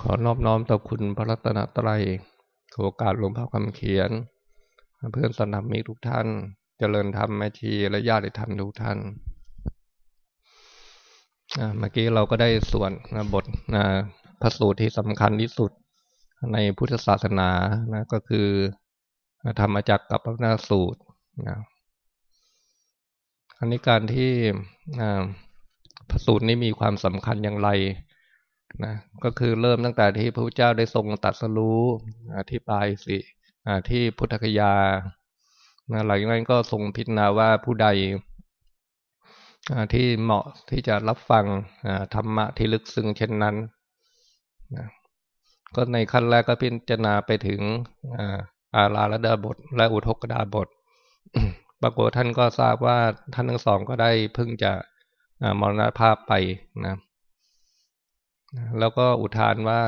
ขอนอบน้อมต่อคุณพระรัตนตรัยโอกาสหลวงพ่อคำเขียน เพื่อนสนับมีทุกท่านเจริญธรรมแม่ชีและญาติธรรมทุกท่านเมื่อกี้เราก็ได้ส่วนบทพระสูตรที่สำคัญที่สุดในพุทธศาสนานะก็คือธรรมจักรกับพระนาสูตรนะอันนี้การที่พระสูตรนี้มีความสำคัญอย่างไร นะก็คือเริ่มตั้งแต่ที่พระพุทธเจ้าได้ทรงตัดสรู้อธิบายสิที่พุทธคยานะหลังจากนั้นก็ทรงพิจารณาว่าผู้ใดที่เหมาะที่จะรับฟังธรรมะที่ลึกซึ้งเช่นนั้นนะก็ในขั้นแรกก็พิจารณาไปถึงอาราลดาบท และอุทกดาบทปรากฏท่านก็ทราบว่าท่านทั้งสองก็ได้เพิ่งจะมรณภาพไปนะ แล้วก็อุทานว่า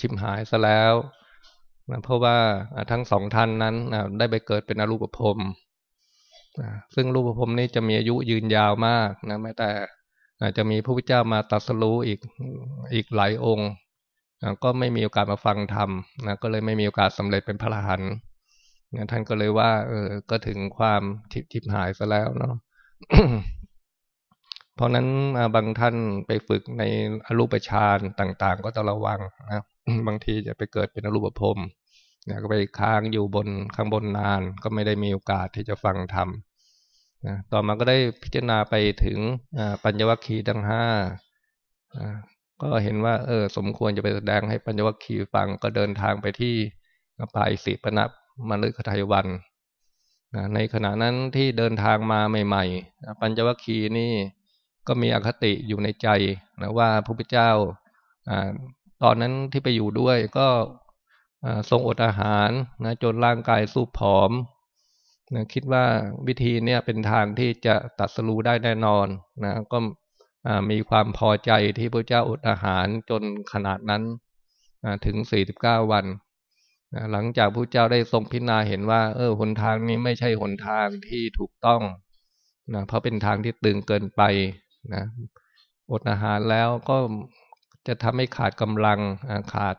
ชิมหายซะแล้วนะเพราะว่าทั้งสองท่านนั้นได้ไปเกิดเป็นอรูปภพซึ่งรูปภพนี้จะมีอายุยืนยาวมากนะแม้แต่จะมีพระพุทธเจ้ามาตรัสรู้อีกอีกหลายองค์ก็ไม่มีโอกาสมาฟังธรรมนะก็เลยไม่มีโอกาสสำเร็จเป็นพระอรหันต์ท่านก็เลยว่า เออ ก็ถึงความทิพทิพหายซะแล้วเนาะ ราะนั้นบางท่านไปฝึกในอรูปฌานต่าง ๆ ก็ต้องระวังนะบางทีจะไปเกิดเป็นอรูปภพนะก็ไปค้างอยู่บนข้างบนนาน ก็ไม่ได้มีโอกาสที่จะฟังธรรมนะต่อมาก็ได้พิจารณาไปถึงปัญญวัคคีย์ทั้งห้าก็เห็นว่า เออ สมควรจะไปแสดงให้ปัญญวัคคีย์ฟังก็เดินทางไปที่ปายสิปนับมฤคทายวันในขณะนั้นที่เดินทางมาใหม่ ๆ ปัญจวัคคีย์นี่ ก็มีอคติอยู่ในใจนะว่าพระพุทธเจ้าอตอนนั้นที่ไปอยู่ด้วยก็ทรงอดอาหารนะจนร่างกายสู้ผอมนะคิดว่าวิธีเนี่ยเป็นทางที่จะตัดสรู้ได้แน่นอนนะก็มีความพอใจที่พระเจ้าอดอาหารจนขนาดนั้นถึงสี่สิบเก้าวันหลังจากพระเจ้าได้ทรงพิจารณาเห็นว่า เออหนทางนี้ไม่ใช่หนทางที่ถูกต้องนะเพราะเป็นทางที่ตึงเกินไป นะอดอาหารแล้วก็จะทำให้ขาดกำลังขาด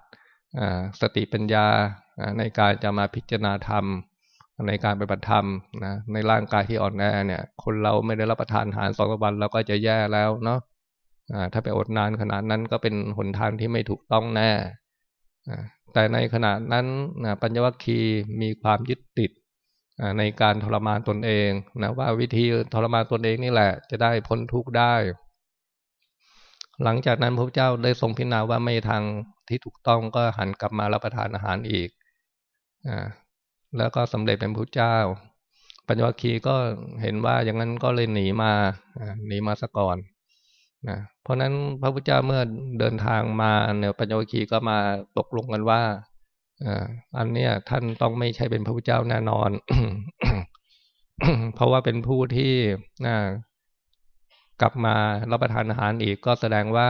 สติปัญญาในการจะมาพิจารณาธรรม ในการปฏิบัติธรรมนะในร่างกายที่อ่อนแอเนี่ย คนเราไม่ได้รับประทานอาหารสองวันเราก็จะแย่แล้วเนาะถ้าไปอดนานขนาดนั้นก็เป็นหนทางที่ไม่ถูกต้องแน่แต่ในขณะนั้นปัญญวัคคีมีความยึดติด ในการทรมานตนเองนะว่าวิธีทรมานตนเองนี่แหละ จะได้พ้นทุกข์ได้ หลังจากนั้นพระเจ้าได้ทรงพิจารณาว่าไม่ทางที่ถูกต้องก็หันกลับมารับประทานอาหารอีกอแล้วก็สำเร็จเป็นพระเจ้า ปัญญวคีก็เห็นว่าอย่างนั้นก็เลยหนีมาหนีมาซะก่อนนะเพราะนั้นพระพุทธเจ้าเมื่อเดินทางมาเนี่ยปัญญวัคคีก็มาตกลงกันว่า อันเนี้ยท่านต้องไม่ใช่เป็นพระพุทธเจ้าแน่นอน เพราะว่าเป็นผู้ที่กลับมารับประทานอาหารอีกก็แสดงว่า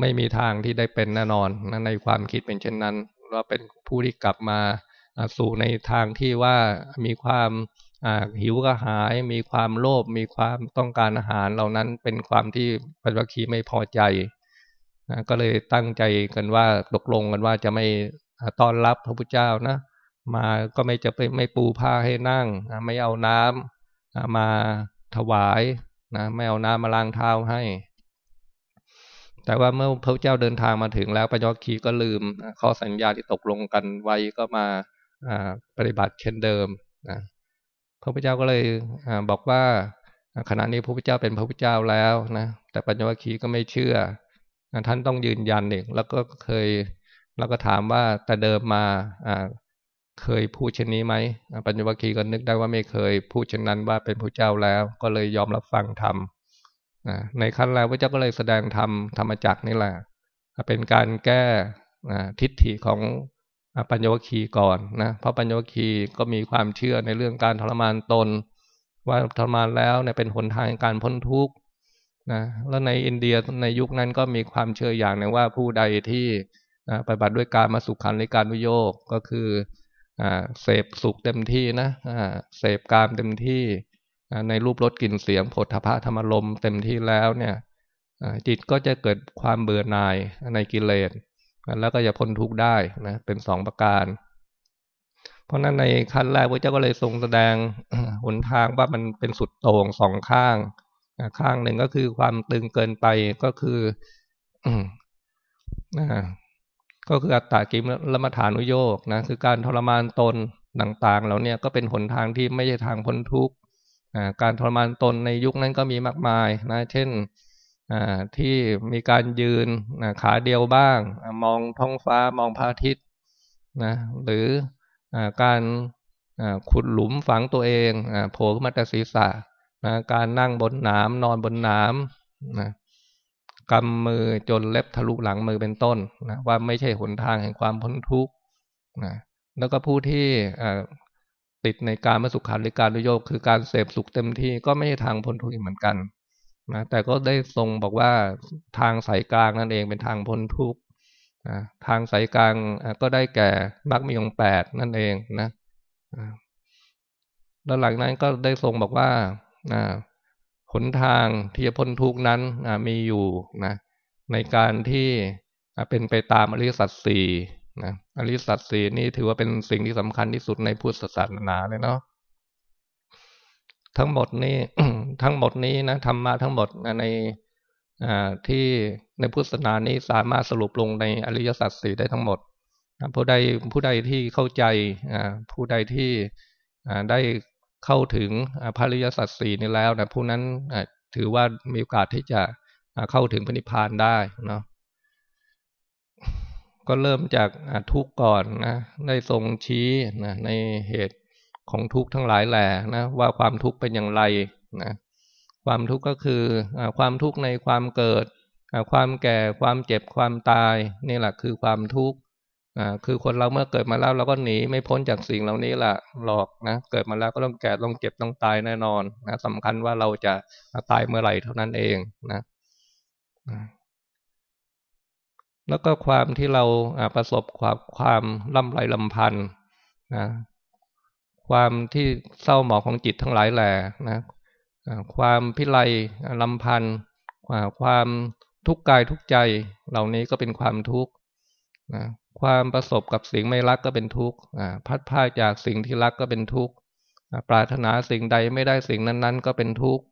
ไม่มีทางที่ได้เป็นแน่นอนในความคิดเป็นเช่นนั้นว่าเป็นผู้ที่กลับมาสู่ในทางที่ว่ามีความหิวกระหาย มีความโลภมีความต้องการอาหารเหล่านั้นเป็นความที่ปัญญคีไม่พอใจ นะก็เลยตั้งใจกันว่าตกลงกันว่าจะไม่ต้อนรับพระพุทธเจ้านะ มาก็ไม่จะไปไม่ปูผ้าให้นั่ง ไม่เอาน้ำมาถวายนะไม่เอาน้ำมาล้างเท้าให้ แต่ว่าเมื่อพระเจ้าเดินทางมาถึงแล้วปัญญคีก็ลืมข้อสัญญาที่ตกลงกันไว้ก็มาปฏิบัติเช่นเดิมนะพระพุทธเจ้าก็เลยบอกว่าขณะนี้พระพุทธเจ้าเป็นพระพุทธเจ้าแล้วนะแต่ปัญญวคีก็ไม่เชื่อ ท่านต้องยืนยันเองแล้วก็เคยแล้วก็ถามว่าแต่เดิมมาเคยพูดเช่นนี้ไหมปัญญวัคคีก็นึกได้ว่าไม่เคยพูดเช่นนั้นว่าเป็นพระเจ้าแล้ว ก็เลยยอมรับฟังธรรมในขั้นแรกพระเจ้าก็เลยแสดงธรรมธรรมจักนี่แหละเป็นการแก้ทิฏฐิของปัญญวัคคีก่อนนะเพราะปัญญวัคคีก็มีความเชื่อในเรื่องการทรมานตน ว่าทรมานแล้วเนี่ยเป็นหนทางการพ้นทุกข์ นะแล้วในอินเดียในยุคนั้นก็มีความเชื่ออย่างหนึ่งว่าผู้ใดที่ปฏิบัติด้วยการมาสุขขันในการวิโยกก็คือเสพสุขเต็มที่นะเสพการเต็มที่ในรูปรสกลิ่นเสียงผลทพะธรรมลมเต็มที่แล้วเนี่ยจิตก็จะเกิดความเบื่อหน่ายในกิเลสแล้วก็จะพ้นทุกข์ได้นะเป็นสองประการ เพราะนั้นในขั้นแรกพระเจ้าก็เลยทรงแสดงหนทางว่ามันเป็นสุดโต่งสองข้าง ข้างหนึ่งก็คือความตึงเกินไปก็คือก็คืออัตตากิมละมฐานุโยกนะคือการทรมานตนต่างๆแล้วเนี่ยก็เป็นหนทางที่ไม่ใช่ทางพ้นทุกข์การทรมานตนในยุคนั้นก็มีมากมายนะเช่นที่มีการยืนขาเดียวบ้าง มองท้องฟ้ามองพระอาทิตย์นะหรืออการขุดหลุมฝังตัวเองโผล่ขึ้นมาแต่ศีรษะ นะการนั่งบนหนามนอนบนหนามนะกำมือจนเล็บทะลุหลังมือเป็นต้นนะว่าไม่ใช่หนทางแห่งความพ้นทุกข์นะแล้วก็ผู้ที่ติดในการมาสุขาริการุโยกคือการเสพสุขเต็มที่ก็ไม่ใช่ทางพ้นทุกข์เหมือนกันนะแต่ก็ได้ทรงบอกว่าทางสายกลางนั่นเองเป็นทางพ้นทุกข์ทางสายกลางก็ได้แก่มรรคมีองแปดนั่นเองนะแล้วหลังนั้นก็ได้ทรงบอกว่า หนทางที่จะพ้นทุกนั้นมีอยู่นะในการที่เป็นไปตามอริยสัจสี่นะอริยสัจสี่นี่ถือว่าเป็นสิ่งที่สำคัญที่สุดในพุทธศาสนาเลยเนาะทั้งหมดนี้ทั้งหมดนี้นะธรรมะทั้งหมดในที่ในพุทธศาสนานี้สามารถสรุปลงในอริยสัจสี่ได้ทั้งหมดผู้ใดผู้ใดที่เข้าใจผู้ใดที่ได้ เข้าถึงพระริยสัจสี่นี้แล้วนะผู้นั้นถือว่ามีโอกาสที่จะเข้าถึงพระนิพพานได้เนาะก็เริ่มจากทุกข์ก่อนนะได้ทรงชี้นะในเหตุของทุกข์ทั้งหลายแหล่นะว่าความทุกข์เป็นอย่างไรนะความทุกข์ก็คืออความทุกข์ในความเกิด ความแก่ความเจ็บความตายนี่แหละคือความทุกข์ คือคนเราเมื่อเกิดมาแล้วเราก็หนีไม่พ้นจากสิ่งเหล่านี้แหละหลอกนะเกิดมาแล้วก็ต้องแก่ต้องเจ็บต้องตายแน่นอนนะสำคัญว่าเราจะตายเมื่อไหร่เท่านั้นเองนะแล้วก็ความที่เราประสบความความล่ำไรลำพันธ์นะความที่เศร้าหมองของจิตทั้งหลายแหล่นะความพิไรลำพันธ์ความทุกข์กายทุกใจ เหล่านี้ก็เป็นความทุกข์นะ ความประสบกับสิ่งไม่รักก็เป็นทุกข์พัดพาจากสิ่งที่รักก็เป็นทุกข์ปรารถนาสิ่งใดไม่ได้สิ่งนั้น ๆ ก็เป็นทุกข์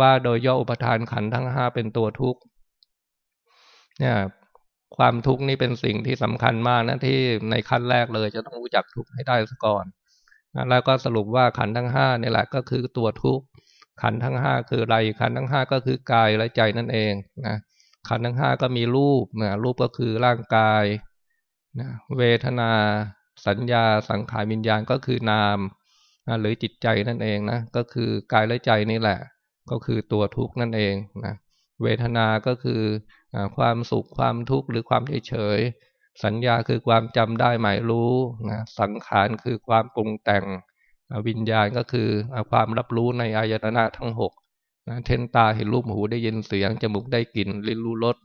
ว่าโดยย่ออุปทานขันทั้งห้าเป็นตัวทุกข์เนี่ยความทุกข์นี่เป็นสิ่งที่สำคัญมากนะที่ในขั้นแรกเลยจะต้องรู้จักทุกข์ให้ได้ซะก่อนแล้วก็สรุปว่าขันทั้งห้านี่แหละก็คือตัวทุกข์ขันทั้งห้าคืออะไรขันทั้งห้าก็คือกายและใจนั่นเองนะขันทั้งห้าก็มีรูปนะรูปก็คือร่างกาย นะเวทนาสัญญาสังขารวิญญาณก็คือนามนะหรือจิตใจนั่นเองนะก็คือกายและใจนี่แหละ ก็คือตัวทุกข์นั่นเองนะเวทนาก็คือความสุขความทุกข์หรือความเฉยสัญญาคือความจำได้หมายรู้นะสังขารคือความปรุงแต่งวิญญาณก็คือความรับรู้ในอายตนะทั้งหกนะเทนตาเห็นรูปหูได้ยินเสียงจมูกได้กลิ่นลิ้นรู้รส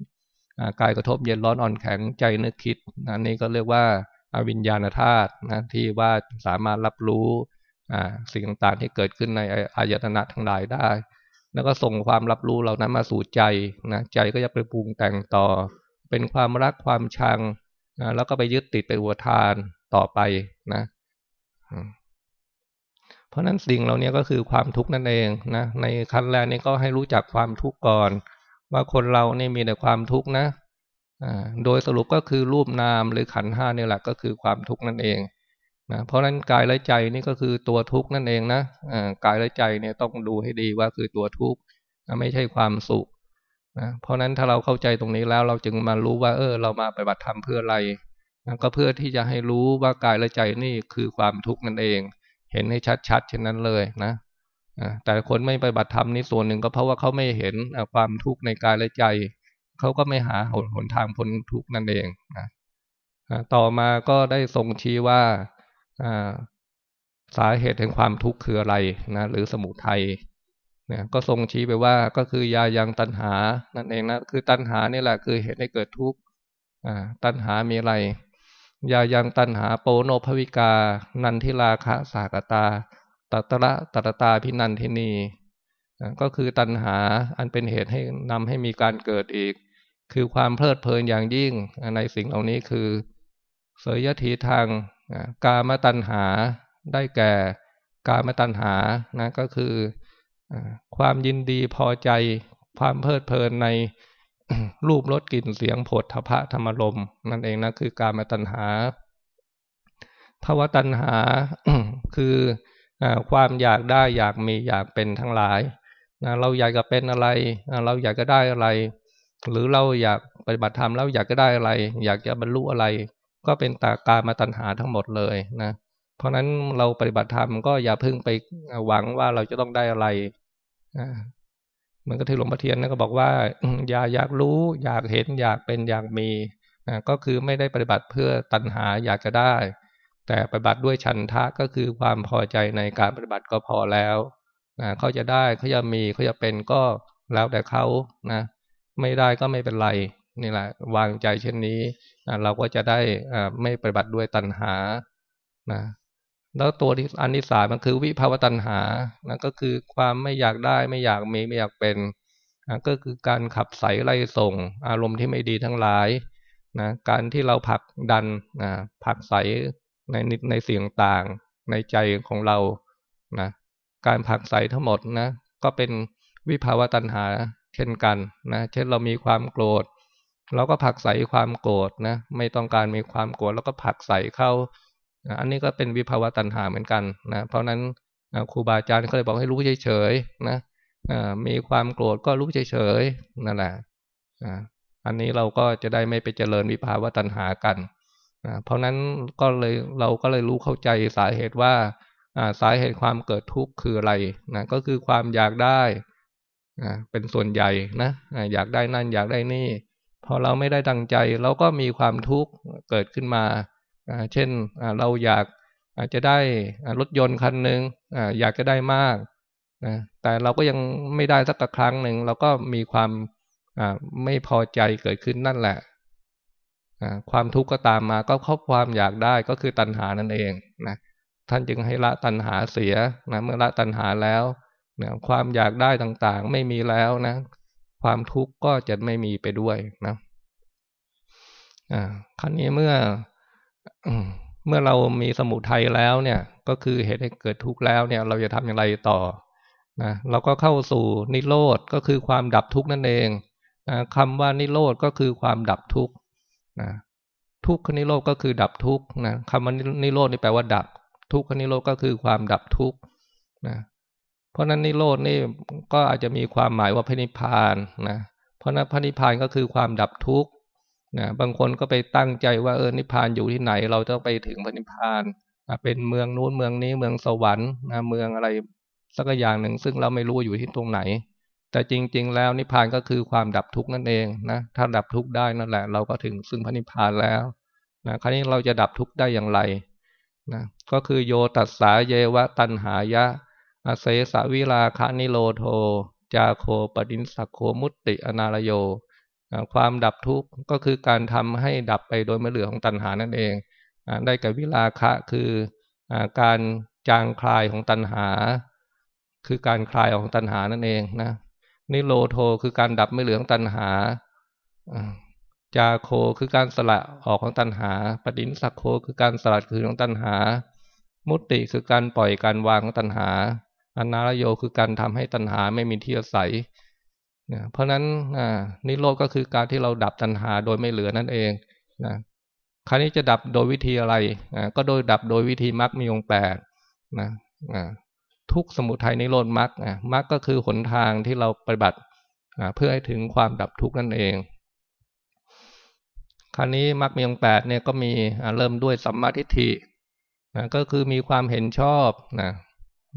กายกระทบเย็นร้อนอ่อนแข็งใจนึกคิดนะนี่ก็เรียกว่าอวิญญาณธาตุนะที่ว่าสามารถรับรู้สิ่งต่างๆที่เกิดขึ้นในอายตนะทั้งหลายได้ แล้วก็ส่งความรับรู้เหล่านั้นมาสู่ใจนะใจก็จะไปปรุงแต่งต่อ เป็นความรักความชังนะแล้วก็ไปยึดติดเป็นอุทานต่อไปนะ เพราะนั้นสิ่งเหล่านี้ก็คือความทุกข์นั่นเองนะในขั้นแรกนี้ก็ให้รู้จักความทุกข์ก่อน ว่าคนเราเนี่ยมีแต่ความทุกข์นะโดยสรุปก็คือรูปนามหรือขันห้าเนี่แหละก็คือความทุกข์นั่นเองนะเพราะนั้นกายและใจนี่ก็คือตัวทุกข์นั่นเองนะกายและใจเนี่ยต้องดูให้ดีว่าคือตัวทุกข์ไม่ใช่ความสุขนะเพราะนั้นถ้าเราเข้าใจตรงนี้แล้วเราจึงมารู้ว่า เออ เรามาปฏิบัติธรรมเพื่ออะไรนะก็เพื่อที่จะให้รู้ว่ากายและใจนี่คือความทุกข์นั่นเอง เห็นให้ชัดๆเช่นนั้นเลยนะ แต่คนไม่ปฏิบัติธรรมนี่ส่วนหนึ่งก็เพราะว่าเขาไม่เห็นความทุกข์ในกายและใจ เขาก็ไม่หาหนทางพ้นทุกข์นั่นเองนะต่อมาก็ได้ทรงชี้ว่าสาเหตุแห่งความทุกข์คืออะไรนะหรือสมุทัยเนี่ยก็ทรงชี้ไปว่าก็คือยายังตันหานั่นเองนะคือตันหานี่แหละคือเหตุให้เกิดทุกข์ตันหามีอะไรยายังตันหาโปโนภวิกา นันทิลาคะสากตา ตัตระตัตตาพินันทินีก็คือตัณหาอันเป็นเหตุให้นำให้มีการเกิดอีก คือความเพลิดเพลินอย่างยิ่งในสิ่งเหล่านี้คือ เสยยถีทางกามตัณหาได้แก่ กามตัณหานะก็คือความยินดีพอใจ ความเพลิดเพลินในรูปรสกลิ่นเสียงผดทพะธรรมลมนั่นเองนะคือการมาตัณหาภาวะตัณหาคือ ความอยากได้อยากมีอยากเป็นทั้งหลายนะเราอยากจะเป็นอะไร เราอยากจะได้อะไร หรือเราอยากปฏิบัติธรรมแล้วอยากจะได้อะไร อยากจะบรรลุอะไร ก็เป็นตาการมาตัณหาทั้งหมดเลยนะเพราะนั้นเราปฏิบัติธรรมก็อย่าพึ่งไปหวังว่าเราจะต้องได้อะไรเหมือนกับที่หลวงพ่อเทียนนะก็บอกว่า อย่าอยากรู้ อยากเห็นอยากเป็นอยากมีนะก็คือไม่ได้ปฏิบัติเพื่อตัณหาอยากจะได้ แต่ปฏิบัติด้วยฉันทะก็คือความพอใจในการปฏิบัติก็พอแล้วนะเขาจะได้เขาจะมีเขาจะเป็นก็แล้วแต่เขานะ ไม่ได้ก็ไม่เป็นไรนี่แหละ วางใจเช่นนี้นะเราก็จะได้ไม่ปฏิบัติด้วยตัณหานะแล้วตัวที่อันที่สามมันคือวิภาวตัณหานะก็คือความไม่อยากได้ไม่อยากมีไม่อยากเป็นนะก็คือการขับใส่ไล่ส่ง อารมณ์ที่ไม่ดีทั้งหลายนะการที่เราผลักดันนะผลักใส ในในเสียงต่างในใจของเรานะการผักใสทั้งหมดนะก็เป็นวิภาวะตัณหาเช่นกันนะเช่นเรามีความโกรธ เราก็ผักใสความโกรธนะไม่ต้องการมีความโกรธแล้วก็ผักใสเข้าอันนี้ก็เป็นวิภาวะตัณหาเหมือนกันนะเพราะนั้นครูบาอาจารย์ก็เลยบอกให้รู้เฉยๆนะมีความโกรธก็รู้เฉยๆนั่นแหละอันนี้เราก็จะได้ไม่ไปเจริญวิภาวะตัณหากัน เพราะนั้นก็เลยเราก็เลยรู้เข้าใจสาเหตุว่าสาเหตุความเกิดทุกข์คืออะไรนะก็คือความอยากได้เป็นส่วนใหญ่นะอยากได้นั่นอยากได้นี่ พอเราไม่ได้ดังใจ เราก็มีความทุกข์เกิดขึ้นมาเช่นเราอยากอาจจะได้รถยนต์คันหนึ่งอยากจะได้มากนะแต่เราก็ยังไม่ได้สักครั้งหนึ่งเราก็มีความไม่พอใจเกิดขึ้นนั่นแหละ ความทุกข์ก็ตามมาก็ครอบความอยากได้ก็คือตัณหานั่นเองนะท่านจึงให้ละตัณหาเสียนะเมื่อละตัณหาแล้วนะความอยากได้ต่างๆ ไม่มีแล้วนะ ความทุกข์ก็จะไม่มีไปด้วยนะอ่าครั้นี้เมื่อเมื่อเรามีสมุทัยแล้วเนี่ย ก็คือเหตุให้เกิดทุกข์แล้วเนี่ย เราจะทำอย่างไรต่อนะเราก็เข้าสู่นิโรธก็คือความดับทุกข์นั่นเองนะคำว่านิโรธก็คือความดับทุกข์ นะทุกขนิโรธก็คือดับทุกข์นะคำว่านิโรธนี่แปลว่าดับ ทุกขนิโรธก็คือความดับทุกข์นะเพราะนั้นนิโรธนี่ก็อาจจะมีความหมายว่าพระนิพพานนะเพราะนั้นพระนิพพานก็คือความดับทุกข์นะบางคนก็ไปตั้งใจว่าเออนิพพานอยู่ที่ไหน เราต้องไปถึงพระนิพพานเป็นเมืองนู้นเมืองนี้เมืองสวรรค์นะเมืองอะไรสักอย่างหนึ่งซึ่งเราไม่รู้อยู่ที่ตรงไหน แต่จริง ๆ แล้วนิพพานก็คือความดับทุกข์นั่นเองนะถ้าดับทุกข์ได้นั่นแหละ เราก็ถึงซึ่งพระนิพพานแล้วนะคราวนี้เราจะดับทุกข์ได้อย่างไรนะก็คือโยตัสสาเยวะตันหายะอาเสสวิลาคานิโลโท จาโคปดินสักโคมุตติอนารโยความดับทุกข์ก็คือการทำให้ดับไปโดยไม่เหลือของตัณหานั่นเองนะได้กับวิลาคะคือการจางคลายของตัณหา คือการคลายของตัณหานั่นเองนะ นิโรโทคือการดับไม่เหลือของตัณหาจาโคคือการสละออกของตัณหาปดินสักโคคือการสลัดคืนของตัณหา มุตติคือการปล่อยการวางของตัณหาอนารโยคือการทำให้ตัณหาไม่มีที่อาศัยนะเพราะนั้นนิโรธก็คือการที่เราดับตัณหาโดยไม่เหลือนั่นเองนะคราวนี้จะดับโดยวิธีอะไรก็โดยดับโดยวิธีมรรคมีองค์แปดนะ ทุกสมุทัยนิโรธมรรคมรรคก็คือหนทางที่เราปฏิบัติเพื่อให้ถึงความดับทุกข์นั่นเอง คราวนี้มรรคมีองค์แปดเนี่ยก็มีเริ่มด้วยสัมมาทิฏฐินะก็คือมีความเห็นชอบนะ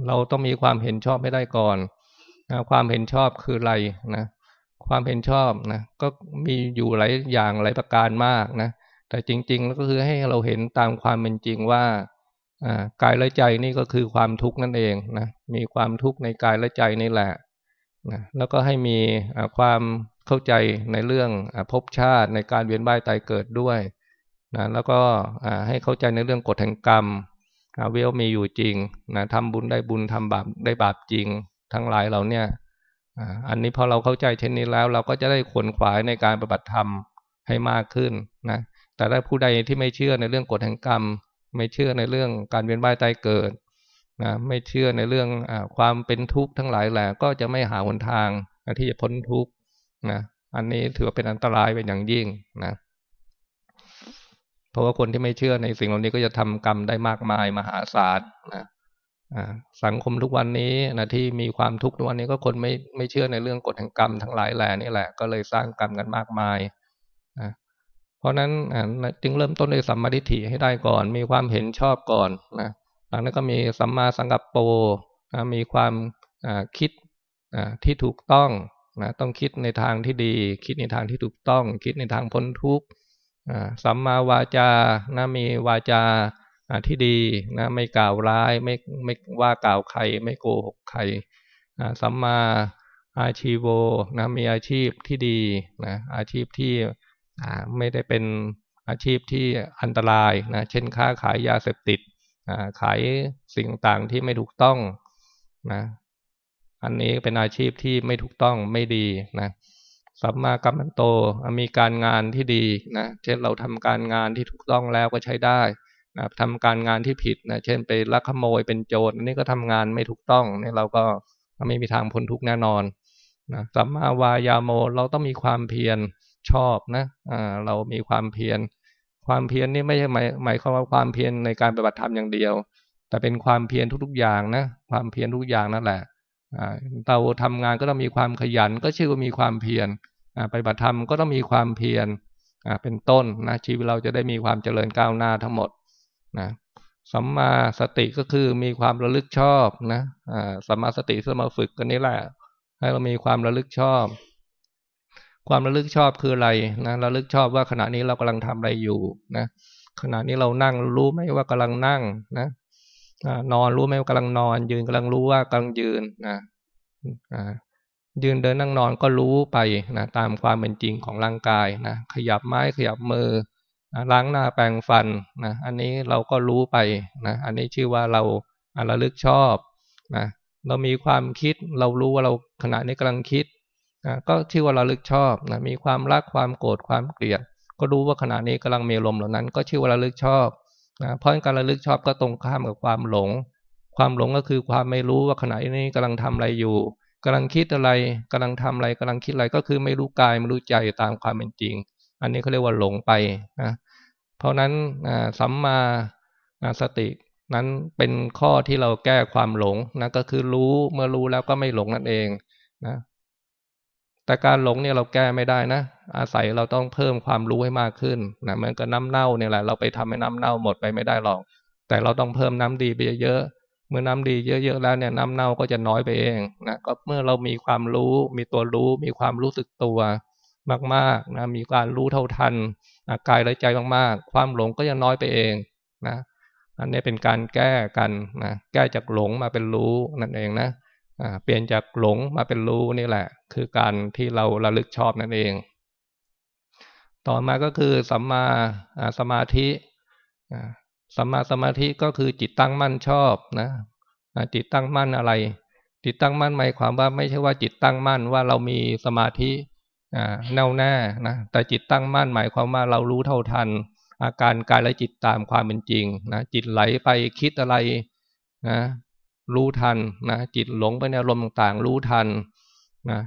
เราต้องมีความเห็นชอบให้ได้ก่อนนะความเห็นชอบคืออะไรนะความเห็นชอบนะก็มีอยู่หลายอย่างหลายประการมากนะแต่จริง ๆ แล้วก็คือให้เราเห็นตามความเป็นจริงว่า กายและใจนี่ก็คือความทุกข์นั่นเองนะมีความทุกข์ในกายและใจนี่แหละนะแล้วก็ให้มีความเข้าใจในเรื่องภพชาติในการเวียนว่ายตายเกิดด้วยนะแล้วก็ให้เข้าใจในเรื่องกฎแห่งกรรมเวลมีอยู่จริงนะทำบุญได้บุญทำบาปได้บาปจริง ทั้งหลายเราเนี่ยอันนี้พอเราเข้าใจเช่นนี้แล้ว เราก็จะได้ขวนขวายในการปฏิบัติธรรมให้มากขึ้นนะแต่ถ้าผู้ใดที่ไม่เชื่อในเรื่องกฎแห่งกรรม ไม่เชื่อในเรื่องการเวียนว่ายตายเกิดนะไม่เชื่อในเรื่องอความเป็นทุกข์ทั้งหลายแหละก็จะไม่หาหนทางที่จะพ้นทุกข์นะอันนี้ถือว่าเป็นอันตรายเป็นอย่างยิ่งนะเพราะว่าคนที่ไม่เชื่อในสิ่งเหล่านี้ก็จะทำกรรมได้มากมายมหาศาลนะสังคมทุกวันนี้นะที่มีความทุกข์ทุกวันนี้ก็คนไม่ไม่เชื่อในเรื่องกฎแห่งกรรมทั้งหลายแหล่นี่แหละ ก็เลยสร้างกรรมกันมากมายนะ เพราะนั้นจึงเริ่มต้นด้วยสัมมาทิฏฐิให้ได้ก่อน มีความเห็นชอบก่อนนะหลังนั้นก็มีสัมมาสังกัปโปนะมีความคิดที่ถูกต้องนะต้องคิดในทางที่ดี คิดในทางที่ถูกต้อง คิดในทางพ้นทุกข์สัมมาวาจานะมีวาจาที่ดีนะไม่กล่าวร้ายไม่ไม่ว่ากล่าวใคร ไม่โกหกใครสัมมาอาชีโวนะมีอาชีพที่ดีนะอาชีพที่ ไม่ได้เป็นอาชีพที่อันตรายนะเช่นค้าขายยาเสพติดขายสิ่งต่างที่ไม่ถูกต้องนะอันนี้เป็นอาชีพที่ไม่ถูกต้องไม่ดีนะสัมมากัมมันโตมีการงานที่ดีนะเช่นเราทำการงานที่ถูกต้องแล้วก็ใช้ได้นะทำการงานที่ผิดนะเช่นไปลักขโมยเป็นโจรนี่ก็ทำงานไม่ถูกต้องนี่เราก็ไม่มีทางพ้นทุกแน่นอนนะสัมมาวายาโมเราต้องมีความเพียร ชอบนะอ่าเรามีความเพียร ความเพียรนี่ไม่ใช่หมายหมายความว่าความเพียรในการปฏิบัติธรรมอย่างเดียว แต่เป็นความเพียรทุกๆอย่างนะความเพียรทุกอย่างนั่นแหละเราทำงานก็ต้องมีความขยันก็ชื่อว่ามีความเพียรปฏิบัติธรรมก็ต้องมีความเพียรเป็นต้นนะชีวิตเราจะได้มีความเจริญก้าวหน้าทั้งหมดนะสัมมาสติก็คือมีความระลึกชอบนะสัมมาสติที่มาฝึกกันนี้แหละ ให้เรามีความระลึกชอบ ความระลึกชอบคืออะไรนะระลึกชอบว่าขณะนี้เรากำลังทำอะไรอยู่นะ ขณะนี้เรานั่งรู้ไหมว่ากำลังนั่งนะนอนรู้ไหมว่ากำลังนอน ยืนกำลังรู้ว่ากำลังยืนนะยืนเดินนั่งนอนก็รู้ไปนะตามความเป็นจริงของร่างกายนะขยับไม้ขยับมือล้างหน้าแปรงฟันนะอันนี้เราก็รู้ไปนะอันนี้ชื่อว่าเราระลึกชอบนะเรามีความคิดเรารู้ว่าเราขณะนี้กำลังคิด นะก็ชื่อว่าเราลึกชอบนะมีความรักความโกรธความเกลียดก็รู้ว่าขณะนี้กำลังมีลมเหล่านั้น ก็ชื่อว่าราลึกชอบนะเพราะการระลึกชอบก็ตรงข้ามกับความหลง ความหลงก็คือความไม่รู้ว่าขณะนี้กำลังทำอะไรอยู่กำลังคิดอะไรกำลังทำอะไรกำลังคิดอะไรก็คือไม่รู้กายไม่รู้ใจตามความเป็นจริง อันนี้เขาเรียกว่าหลงไปนะเพราะนั้นสัมมาสตินั้นเป็นข้อที่เราแก้ความหลงนะก็คือรู้เมื่อรู้แล้วก็ไม่หลงนั่นเองนะ แต่การหลงเนี่ยเราแก้ไม่ได้นะ อาศัยเราต้องเพิ่มความรู้ให้มากขึ้นนะมันก็น้ำเน่าเนี่ยแหละเราไปทำให้น้ำเน่าหมดไปไม่ได้หรอก แต่เราต้องเพิ่มน้ำดีไปเยอะๆเมื่อน้ำดีเยอะๆแล้วเนี่ยน้ำเน่าก็จะน้อยไปเองนะก็เมื่อเรามีความรู้ มีตัวรู้ มีความรู้สึกตัวมากๆนะมีการรู้เท่าทันกายและใจมากๆ ความหลงก็ยังน้อยไปเองนะอันนี้เป็นการแก้กันนะแก้จากหลงมาเป็นรู้นั่นเองนะ เปลี่ยนจากหลงมาเป็นรู้นี่แหละ คือการที่เราระลึกชอบนั่นเอง ต่อมาก็คือสัมมาสมาธิสัมมาสมาธิก็คือจิตตั้งมั่นชอบนะจิตตั้งมั่นอะไร จิตตั้งมั่นหมายความว่าไม่ใช่ว่าจิตตั้งมั่นว่าเรามีสมาธิแน่วแน่นะแต่จิตตั้งมั่นหมายความว่าเรารู้เท่าทัน อาการกายและจิตตามความเป็นจริงนะจิตไหลไปคิดอะไรนะ รู้ทันนะจิตหลงไปในอารมณ์ต่างๆ รู้ทันนะ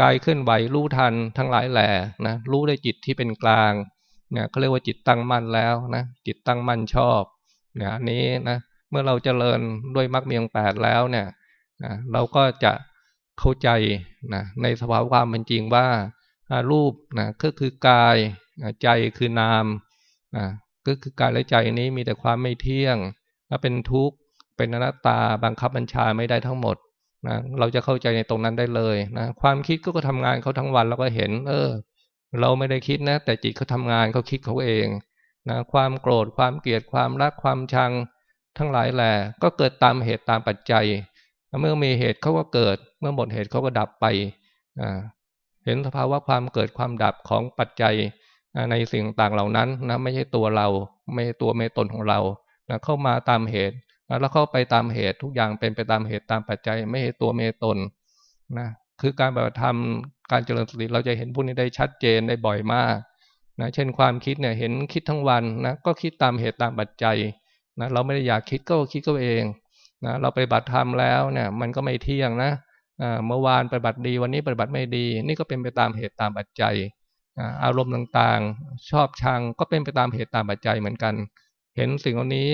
กายเคลื่อนไหวรู้ทันทั้งหลายแหล่นะรู้ได้จิตที่เป็นกลางเนี่ยเขาเรียกว่าจิตตั้งมั่นแล้วนะจิตตั้งมั่นชอบเนี่ยอันนี้นะเมื่อเราเจริญด้วยมรรคเมียงแปดแล้วเนี่ยนะเราก็จะเข้าใจนะในสภาวะความเป็นจริงว่ารูปนะก็คือกายใจคือนามนะก็คือกายและใจนี้มีแต่ความไม่เที่ยงและเป็นทุกข์ เป็นอนัตตาบังคับบัญชาไม่ได้ทั้งหมดนะเราจะเข้าใจในตรงนั้นได้เลยนะความคิดก็ก็ทำงานเขาทั้งวันเราก็เห็น เออ เราไม่ได้คิดนะ แต่จิตเขาทางานเขาคิดเขาเองนะความโกรธความเกลียดความรักความชังทั้งหลายแหละก็เกิดตามเหตุตามปัจจัย เมื่อมีเหตุเขาก็เกิด เมื่อหมดเหตุเขาก็ดับไปเห็นสภาวะความเกิดความดับของปัจจัยในสิ่งต่างเหล่านั้นนะไม่ใช่ตัวเรา ไม่ใช่ตัวไม่ตนของเรานะเข้ามาตามเหตุ แล้วเข้าไปตามเหตุทุกอย่างเป็นไปตามเหตุตามปัจจัย ไม่ใช่ตัวไม่ตนนะคือการปฏิบัติธรรมการเจริญสติเราจะเห็นพวกนี้ได้ชัดเจนได้บ่อยมากนะเช่นความคิดเนี่ยเห็นคิดทั้งวันนะก็คิดตามเหตุตามปัจจัยนะเราไม่ได้อยากคิดก็คิดก็เองนะเราไปบัติธรรมแล้วเนี่ยมันก็ไม่เที่ยงนะเมื่อวานปฏิบัติดีวันนี้ปฏิบัติไม่ดี นี่ก็เป็นไปตามเหตุตามปัจจัยอารมณ์ต่างๆ ชอบชังก็เป็นไปตามเหตุตามปัจจัยเหมือนกัน เห็นสิ่งเหล่านี้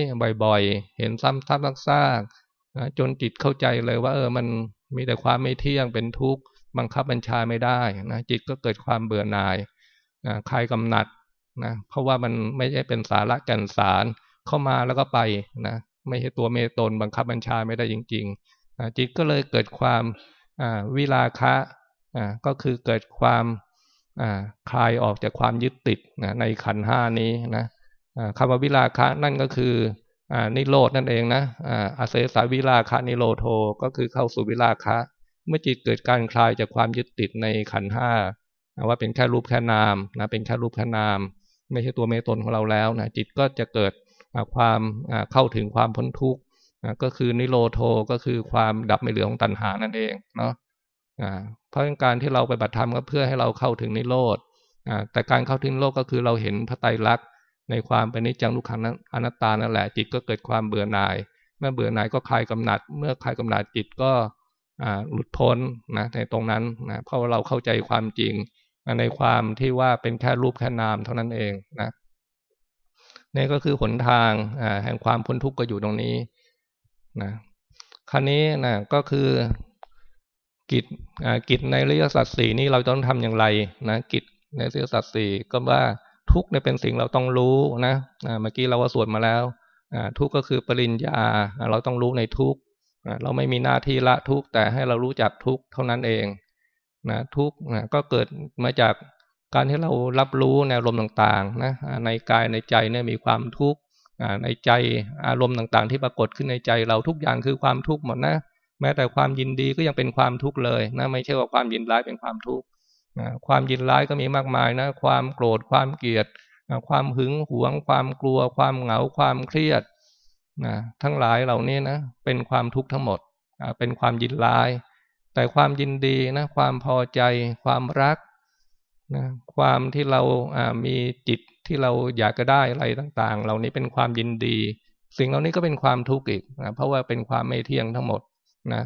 บ่อยๆ เห็นซ้ำๆซากๆจนจิตเข้าใจเลยว่า เออมันมีแต่ความไม่เที่ยงเป็นทุกข์บังคับบัญชาไม่ได้นะจิตก็เกิดความเบื่อหน่ายนะคลายกำหนัดนะเพราะว่ามันไม่ใช่เป็นสาระแก่นสารเข้ามาแล้วก็ไปนะไม่ใช่ตัวเมตนบังคับบัญชาไม่ได้จริงๆนะจิตก็เลยเกิดความวิราคะก็คือเกิดความคลายออกจากความยึดติดนะในขันห้านี้นะ คำว่าวิราคะนั่นก็คือนิโรดนั่นเองนะอาเสสาวิราคะนิโรโทก็คือเข้าสู่วิราคะ เมื่อจิตเกิดการคลายจากความยึดติดในขันห้าว่าเป็นแค่รูปแค่นามนะเป็นแค่รูปแค่นาม ไม่ใช่ตัวเมตนของเราแล้วนะจิตก็จะเกิดความเข้าถึงความพ้นทุกข์ก็คือนิโรโทก็คือความดับไม่เหลือของตัณหานั่นเองเนาะเพราะการที่เราไปบัตรธรรมก็เพื่อให้เราเข้าถึงนิโรธแต่การเข้าถึงโลกก็คือเราเห็นพระไตรลักษณ์ ในความเป็นนิจังทุกขังอนัตตานั่นแหละจิตก็เกิดความเบื่อหน่าย เมื่อเบื่อหน่ายก็คลายกำหนัด เมื่อคลายกำหนัดจิตก็หลุดพ้นนะในตรงนั้นนะเพราะว่าเราเข้าใจความจริงในความที่ว่าเป็นแค่รูปแค่นามเท่านั้นเองนะนี่ก็คือหนทางแห่งความพ้นทุกข์ก็อยู่ตรงนี้นะครั้นี้นะก็คือกิจกิจในเรื่องสัตสีนี้เราต้องทำอย่างไรนะกิจในเรื่องสัตสีก็ว่า ทุกเนี่ยเป็นสิ่งเราต้องรู้นะเมื่อกี้เราก็สวดมาแล้วทุกก็คือปริญญาเราต้องรู้ในทุกเราไม่มีหน้าที่ละทุกแต่ให้เรารู้จักทุกเท่านั้นเองนะทุกนะก็เกิดมาจากการที่เรารับรู้ในอารมณ์ต่างๆนะในกายในใจเนี่ยมีความทุกข์ในใจอารมณ์ต่างๆ ที่ปรากฏขึ้นในใจเราทุกอย่างคือความทุกข์หมดนะแม้แต่ความยินดีก็ยังเป็นความทุกข์เลยนะไม่ใช่ว่าความยินร้ายเป็นความทุกข์ ความยินร้ายก็มีมากมายนะความโกรธความเกลียดความหึงหวง ความกลัว ความเหงาความเครียดนะทั้งหลายเหล่านี้นะเป็นความทุกข์ทั้งหมดเป็นความยินร้าย แต่ความยินดีนะความพอใจ ความรักนะความที่เรามีจิตที่เราอยากจะได้อะไรต่างๆ เหล่านี้เป็นความยินดี สิ่งเหล่านี้ก็เป็นความทุกข์อีกนะเพราะว่าเป็นความไม่เที่ยงทั้งหมดนะ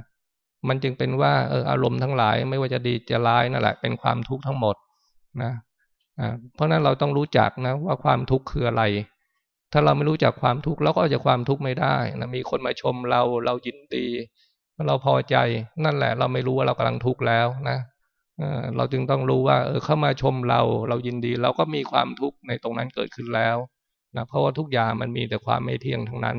มันจึงเป็นว่าเอออารมณ์ทั้งหลายไม่ว่าจะดีจะร้ายนั่นแหละ เป็นความทุกข์ทั้งหมดนะเพราะนั้นเราต้องรู้จักนะว่าความทุกข์คืออะไร ถ้าเราไม่รู้จักความทุกข์เราก็จะความทุกข์ไม่ได้นะมีคนมาชมเราเรายินดี เราพอใจนั่นแหละ เราไม่รู้ว่าเรากำลังทุกข์แล้วนะเราจึงต้องรู้ว่า เออเข้ามาชมเรา เรายินดี เราก็มีความทุกข์ในตรงนั้นเกิดขึ้นแล้วนะเพราะว่าทุกอย่างมันมีแต่ความไม่เที่ยงทั้งนั้น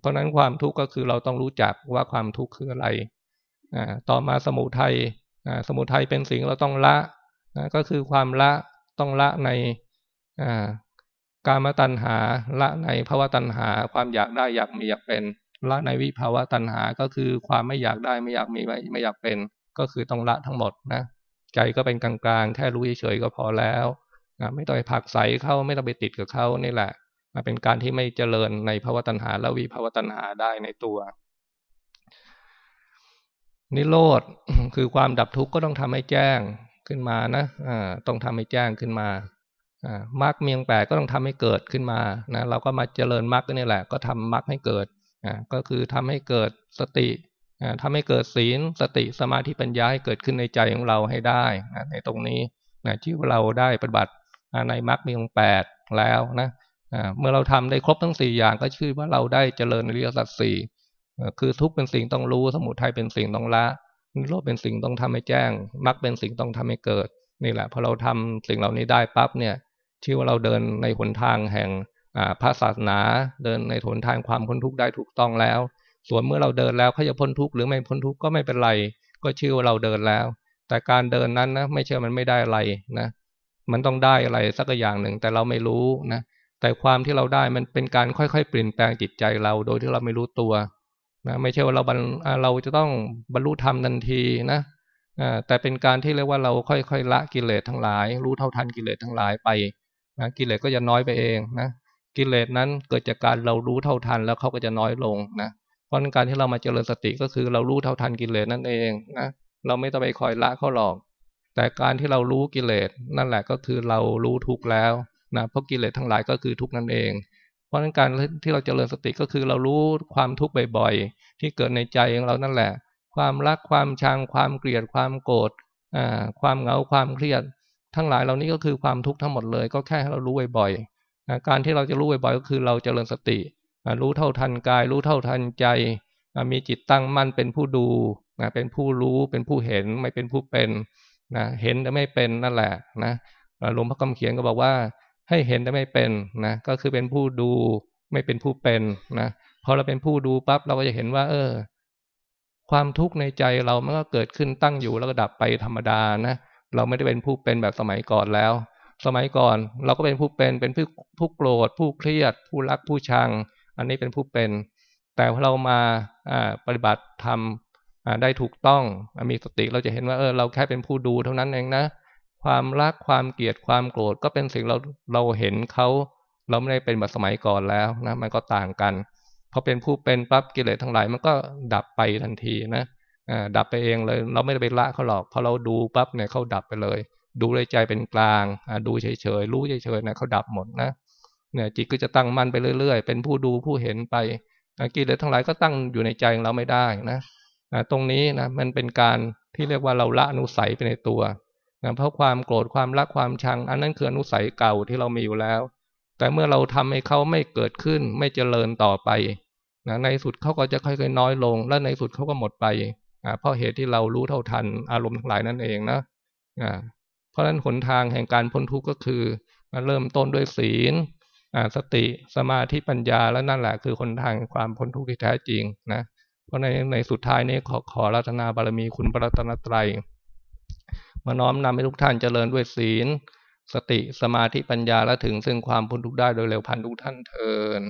เพราะนั้นความทุกข์ก็คือเราต้องรู้จักว่าความทุกข์คืออะไรต่อมาสมุทัยสมุทัยเป็นสิ่งเราต้องละก็คือความละต้องละในการมตัณหา ละในภาวะตัณหา ความอยากได้อยากมีอยากเป็น ละในวิภาวะตัณหาก็คือความไม่อยากได้ไม่อยากมีไม่อยากเป็น ก็คือต้องละทั้งหมดนะใจก็เป็นกลางๆ แค่รู้เฉยๆก็พอแล้วไม่ต้องไปผักใสเข้าไม่ต้องไปติดกับเขานี่แหละ เป็นการที่ไม่เจริญในภาวะตัณหาและวิภาวะตัณหาได้ในตัว นิโรธคือความดับทุกข์ก็ต้องทำให้แจ้งขึ้นมานะต้องทำให้แจ้งขึ้นมามรรคเมียงแปดก็ต้องทำให้เกิดขึ้นมานะเราก็มาเจริญมรรคนี่แหละ ก็ทำมรรคให้เกิดก็คือทำให้เกิดสติทำให้เกิดศีลสติสมาธิปัญญาให้เกิดขึ้นในใจของเราให้ได้ในตรงนี้ที่เราได้ปฏิบัติในมรรคมีองแปดแล้วนะ เมื่อเราทำได้ครบทั้งสี่อย่างก็ชื่อว่าเราได้เจริญอริยสัจสี่คือทุกเป็นสิ่งต้องรู้สมุทัยเป็นสิ่งต้องละนิโรธเป็นสิ่งต้องทำให้แจ้งมรรคเป็นสิ่งต้องทำให้เกิด นี่แหละพอเราทำสิ่งเหล่านี้ได้ปั๊บเนี่ยชื่อว่าเราเดินในหนทางแห่งพระศาสนาเดินในหนทางความพ้นทุกข์ได้ถูกต้องแล้ว ส่วนเมื่อเราเดินแล้วเขาจะพ้นทุกข์หรือไม่พ้นทุกข์ก็ไม่เป็นไร ก็ชื่อว่าเราเดินแล้ว แต่การเดินนั้นนะไม่ใช่มันไม่ได้อะไรนะ มันต้องได้อะไรสักอย่างหนึ่งแต่เราไม่รู้นะ แต่ความที่เราได้มันเป็นการค่อยๆเปลี่ยนแปลงจิตใจเรา โดยที่เราไม่รู้ตัวนะไม่ใช่ว่าเราบรรเราจะต้องบรรลุธรรมทันทีนะแต่เป็นการที่เรียกว่าเราค่อยๆละกิเลสทั้งหลาย รู้เท่าทันกิเลสทั้งหลายไปนะกิเลสก็จะน้อยไปเองนะกิเลสนั้นเกิดจากการเรารู้เท่าทันแล้วเขาก็จะน้อยลงนะเพราะการที่เรามาเจริญสติก็คือเรารู้เท่าทันกิเลสนั่นเองนะเราไม่ต้องไปคอยละเขาหรอก แต่การที่เรารู้กิเลสนั่นแหละก็คือเรารู้ทุกแล้ว นะเพราะกิเลสทั้งหลายก็คือทุกนั่นเอง เพราะนั้นการที่เราจเจริญสติก็คือเรารู้ความทุกข์บ่อยๆ ที่เกิดในใจของเรานั่นแหละ ความรักความชังความเกลียดความโกรธความเหงาความเครียด ทั้งหลายเหล่านี้ก็คือความทุกข์ทั้งหมดเลย ก็แค่ให้เรารู้บ่อยๆการที่เราจะรู้บ่อยๆก็คือเราจเจริญสติรู้เท่าทันกาย รู้เท่าทันใจ มีจิตตั้งมั่นเป็นผู้ดูนะเป็นผู้รู้เป็นผู้เห็นไม่เป็นผู้เป็นนะเห็นแต่ไม่เป็นนั่นแหละนะหลวงพ่อคำเขียนก็บอกว่า ให้เห็นแต่ไม่เป็นนะก็คือเป็นผู้ดูไม่เป็นผู้เป็นนะพอเราเป็นผู้ดูปั๊บเราก็จะเห็นว่า เออ ความทุกข์ในใจเรามันก็เกิดขึ้นตั้งอยู่แล้วก็ดับไปธรรมดานะเราไม่ได้เป็นผู้เป็นแบบสมัยก่อนแล้ว สมัยก่อนเราก็เป็นผู้เป็นเป็นผู้ผู้โกรธ ผู้เครียด ผู้รักผู้ชัง อันนี้เป็นผู้เป็น แต่พอเรามาปฏิบัติทำได้ถูกต้องมีสติเราจะเห็นว่าเออเราแค่เป็นผู้ดูเท่านั้นเองนะ ความรักความเกลียดความโกรธก็เป็นสิ่งเราเราเห็นเขาเราไม่ได้เป็นแบบสมัยก่อนแล้วนะมันก็ต่างกันพอเป็นผู้เป็นปั๊บกิเลสทั้งหลายมันก็ดับไปทันทีนะดับไปเองเลย เราไม่ได้ไปละเขาหรอกพอเราดูปั๊บเนี่ยเขาดับไปเลย ดูในใจเป็นกลางดูเฉยๆรู้เฉยๆนะเขาดับหมดนะเนี่ยจิตก็จะตั้งมั่นไปเรื่อยๆ เป็นผู้ดูผู้เห็นไปกิเลสทั้งหลายก็ตั้งอยู่ในใจของเราไม่ได้นะตรงนี้นะมันเป็นการที่เรียกว่าเราละอนุสัยไปในตัว นะเพราะความโกรธความรักความชัง อันนั้นคืออนุสัยเก่าที่เรามีอยู่แล้ว แต่เมื่อเราทำให้เขาไม่เกิดขึ้น ไม่เจริญต่อไปนะในสุดเขาก็จะค่อยๆน้อยลง และในสุดเขาก็หมดไปนะเพราะเหตุที่เรารู้เท่าทันอารมณ์ทั้งหลายนั่นเองนะนะเพราะฉะนั้นหนทางแห่งการพ้นทุกข์ก็คือเริ่มต้นด้วยศีลสติสมาธิปัญญาแล้วนั่นแหละคือคนทางความพ้นทุกข์ที่แท้จริงนะเพราะในในสุดท้ายนี้ขอขอรัตนาบารมีคุณพระรัตนตรัย มาน้อมนำให้ทุกท่านเจริญด้วยศีล สติสมาธิปัญญาและถึงซึ่งความพ้นทุกข์ได้โดยเร็วพันทุกท่านเทิน